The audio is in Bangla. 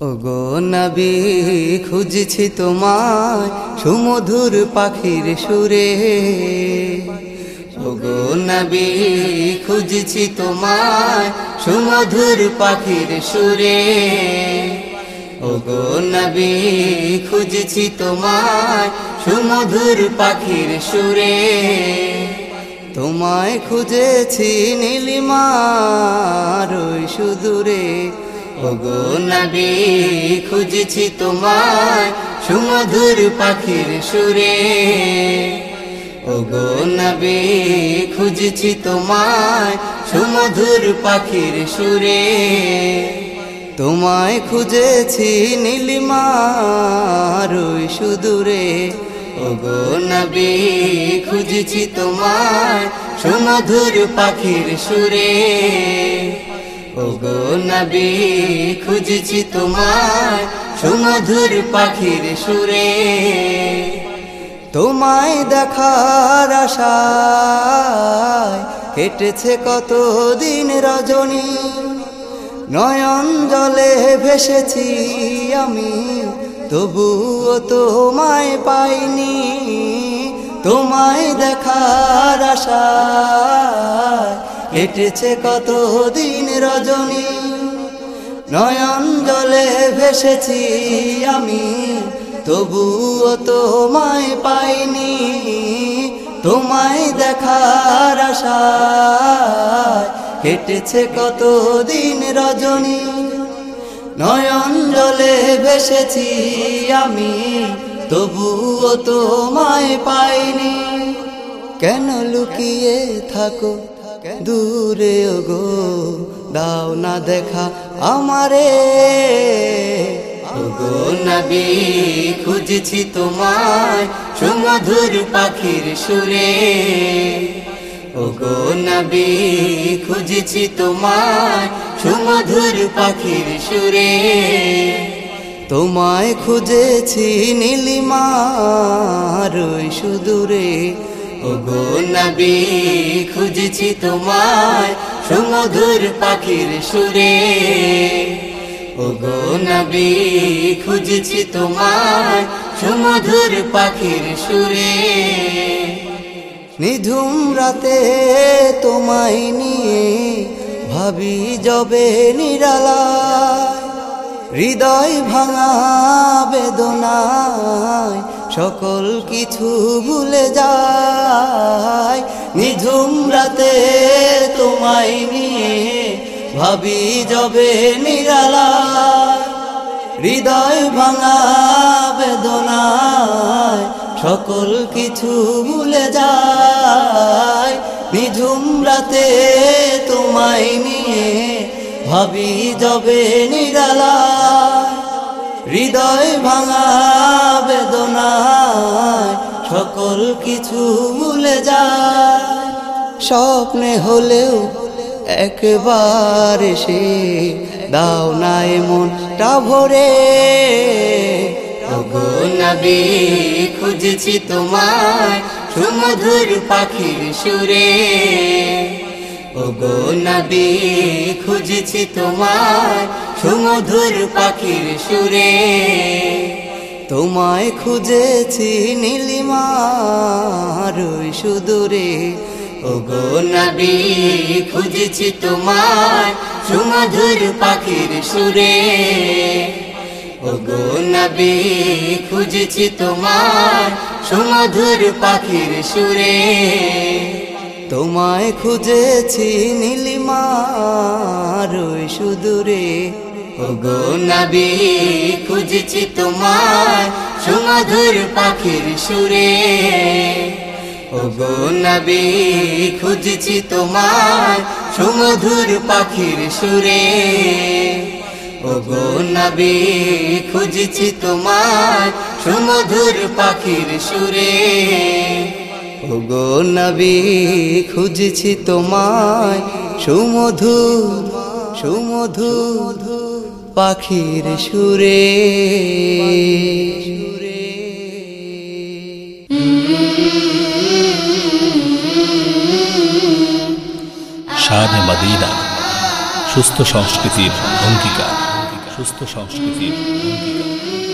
ওগো নবী, খুঁজছি তোমায় সুমধুর পাখির সুরে। ওগো নবী, খুঁজছি তোমায় সুমধুর পাখির সুরে। ওগো নবী, খুঁজছি তোমায় সুমধুর পাখির সুরে। তোমায় খুঁজেছি নীলিমার ওই সুদূরে। ওগো নবী, খুঁজছি তোমায় সুমধুর পাখির সুরে। ওগো নবী, খুঁজছি তোমায় সুমধুর পাখির সুরে। তোমায় খুঁজেছি নীলিমার সুদূরে। ওগো নবী, খুঁজছি তোমায় সুমধুর পাখির সুরে। ওগো নবী, খুঁজছি তোমায়। সুমধুর পাখির সুরে। তোমায় দেখার আশায় কেটেছে কত দিন রজনী। নয়ন জলে ভেসেছি আমি, তবুও তোমায় পাইনি। তোমায় দেখার আশায় কেটেছে কত দিন রজনী? নয়ন জলে ভেসেছি আমি, তবুও তোমায় পাইনি। তোমায় দেখার আশায় কেটেছে কত দিন রজনী? নয়ন জলে ভেসেছি আমি, তবুও তোমায় পাইনি। কেন লুকিয়ে থাকো দূরে গো দাও না দেখা আমারে। ওগো নবী খুঁজছি তোমার সুমধুর পাখির সুরে। ওগো নবী খুঁজছি তোমার সুমধুর পাখির সুরে। তোমায় খুঁজেছি নীলিমার সুদূরে। ওগো নবী, খুঁজছি তোমায় সুমধুর পাখির সুরে। ওগো নবী, খুঁজছি তোমায় সুমধুর পাখির সুরে। নিঝুম রাতে তোমায় নিয়ে ভাবি যবে নিরালা হৃদয় ভাঙা বেদনায় সকল কিছু ভুলে যায়। নিঝুম রাতে তোমায় নিয়ে ভাবি যবে নিরালা। হৃদয় ভাঙা বেদনায় সকল কিছু ভুলে যায়। নিঝুম রাতে তোমায় নিয়ে ভাবি যবে নিরালা। হৃদয় ভাঙা সকল কিছু ভুলে যায়। স্বপ্নে হলেও একবার সে দাও না এমনটা ভরে। নবী, খুঁজছি তোমায় সুমধুর পাখির সুরে। ওগো নবী, খুঁজছি তোমায় সুমধুর পাখির সুরে। তোমায় খুঁজেছি নীলিমার ওই সুদূরে। ওগো নবী, খুঁজেছি তোমার সুমধুর পাখির সুরে। ওগো নবী, খুঁজেছি তোমার সুমধুর পাখির সুরে। তোমায় খুঁজেছি নীলিমার ওই সুদূরে। ওগো নবী, খুঁজেছি তোমায় সুমধুর পাখির সুরে। ওগো নবী, খুঁজছি তোমায় সুমধুর পাখির সুরে। ওগো নবী, খুঁজছি তোমায় সুমধুর পাখির সুরে। ওগো নবী, খুঁজছি তোমায় সুমধুর সুমধুর পাখির সুরে। শানে মদিনা সুস্থ সংস্কৃতির অঙ্গীকার সুস্থ সংস্কৃতির অঙ্গীকার।